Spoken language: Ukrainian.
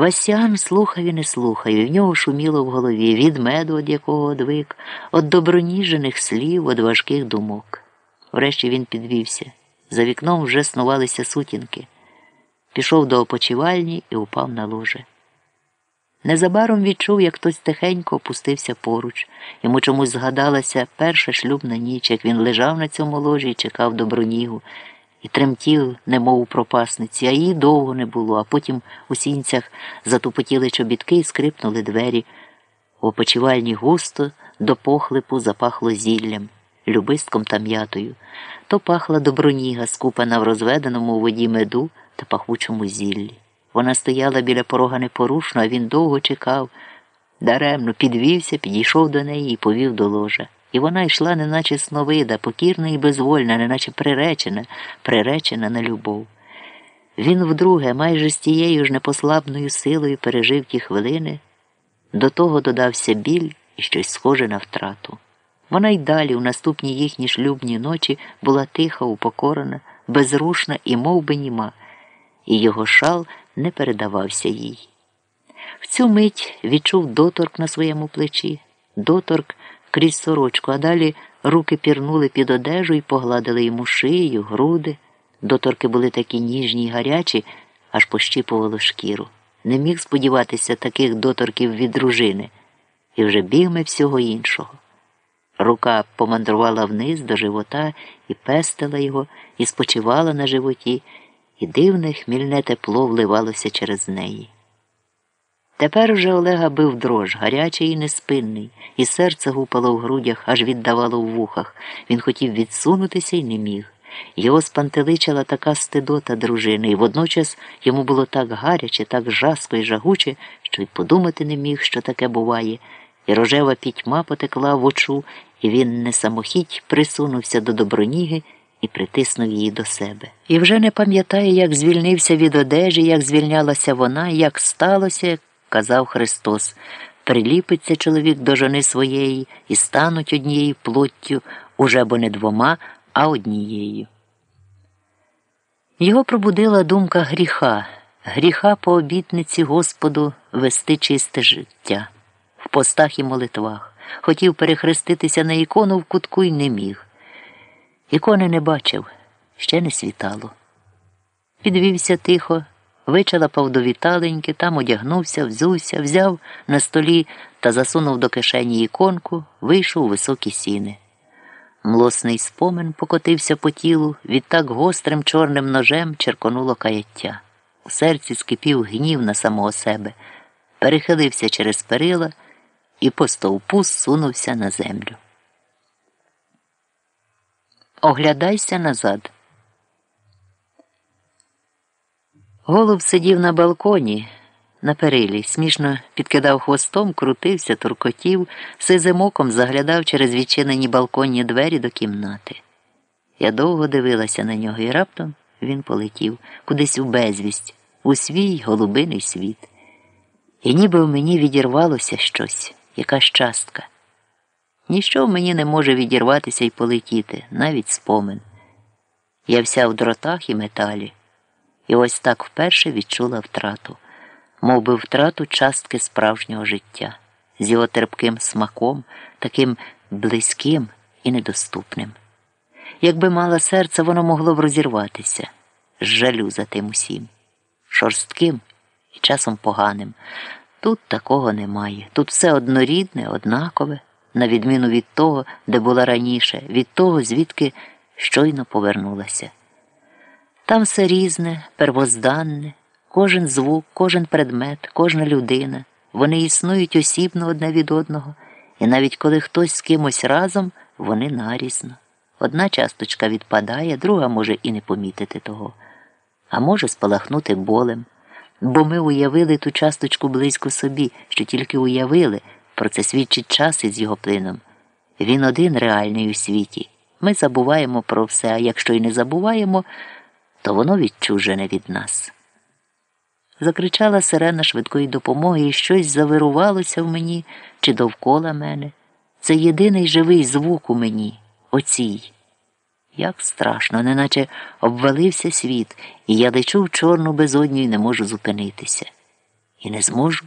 Васян слухав і не слухав, і в нього шуміло в голові від меду, від якого одвик, від доброніжених слів, від важких думок. Врешті він підвівся. За вікном вже снувалися сутінки. Пішов до опочивальні і упав на ложе. Незабаром відчув, як хтось тихенько опустився поруч. Йому чомусь згадалася перша шлюбна ніч, як він лежав на цьому ложі і чекав добронігу, і тремтів, немов у пропасниці, а її довго не було, а потім у сінцях затупотіли чобітки і скрипнули двері. У опочивальні густо до похлипу запахло зіллям, любистком та м'ятою. То пахла доброніга, скупана в розведеному воді меду та пахучому зіллі. Вона стояла біля порога непорушно, а він довго чекав. Даремно підвівся, підійшов до неї і повів до ложа. І вона йшла, неначе сновида, покірна і безвольна, неначе приречена, приречена на любов. Він вдруге, майже з тією ж непослабною силою пережив ті хвилини, до того додався біль і щось схоже на втрату. Вона й далі, у наступні їхні шлюбні ночі, була тиха, упокорена, безрушна і мов би німа, і його шал не передавався їй. В цю мить відчув доторк на своєму плечі, доторк крізь сорочку, а далі руки пірнули під одежу і погладили йому шию, груди. Доторки були такі ніжні й гарячі, аж пощіпувало шкіру. Не міг сподіватися таких доторків від дружини, і вже бігме всього іншого. Рука помандрувала вниз до живота і пестила його, і спочивала на животі, і дивне хмільне тепло вливалося через неї. Тепер уже Олега бив дрож, гарячий і неспинний, і серце гупало в грудях, аж віддавало в вухах. Він хотів відсунутися і не міг. Його спантеличила така стидота дружини, і водночас йому було так гаряче, так жаско і жагуче, що й подумати не міг, що таке буває, і рожева пітьма потекла в очу, і він не самохідь присунувся до доброніги і притиснув її до себе. І вже не пам'ятає, як звільнився від одежі, як звільнялася вона, як сталося казав Христос, приліпиться чоловік до жони своєї і стануть однією плоттю, уже бо не двома, а однією. Його пробудила думка гріха, гріха по обітниці Господу вести чисте життя в постах і молитвах. Хотів перехреститися на ікону в кутку й не міг. Ікони не бачив, ще не світало. Підвівся тихо вичалапав до віталеньки, там одягнувся, взувся, взяв на столі та засунув до кишені іконку, вийшов у високі сіни. Млосний спомин покотився по тілу, відтак гострим чорним ножем черконуло каяття. У серці скипів гнів на самого себе, перехилився через перила і по стовпу сунувся на землю. Оглядайся назад. Голуб сидів на балконі, на перилі, смішно підкидав хвостом, крутився, туркотів, сизим оком заглядав через відчинені балконні двері до кімнати. Я довго дивилася на нього, і раптом він полетів кудись у безвість, у свій голубиний світ. І ніби в мені відірвалося щось, якась частка. Ніщо в мені не може відірватися і полетіти, навіть спомин. Я вся в дротах і металі і ось так вперше відчула втрату, мов би втрату частки справжнього життя, з його терпким смаком, таким близьким і недоступним. Якби мала серце, воно могло б розірватися, з жалю за тим усім, шорстким і часом поганим. Тут такого немає. Тут все однорідне, однакове, на відміну від того, де була раніше, від того, звідки щойно повернулася. Там все різне, первозданне, кожен звук, кожен предмет, кожна людина. Вони існують осібно одне від одного, і навіть коли хтось з кимось разом, вони нарізно. Одна часточка відпадає, друга може і не помітити того, а може спалахнути болем. Бо ми уявили ту часточку близько собі, що тільки уявили, про це свідчить час із його плином. Він один реальний у світі. Ми забуваємо про все, а якщо й не забуваємо, то воно відчужене від нас. Закричала сирена швидкої допомоги, і щось завирувалося в мені чи довкола мене. Це єдиний живий звук у мені, оцій. Як страшно, неначе обвалився світ, і я лечу в чорну безодню і не можу зупинитися. і не зможу.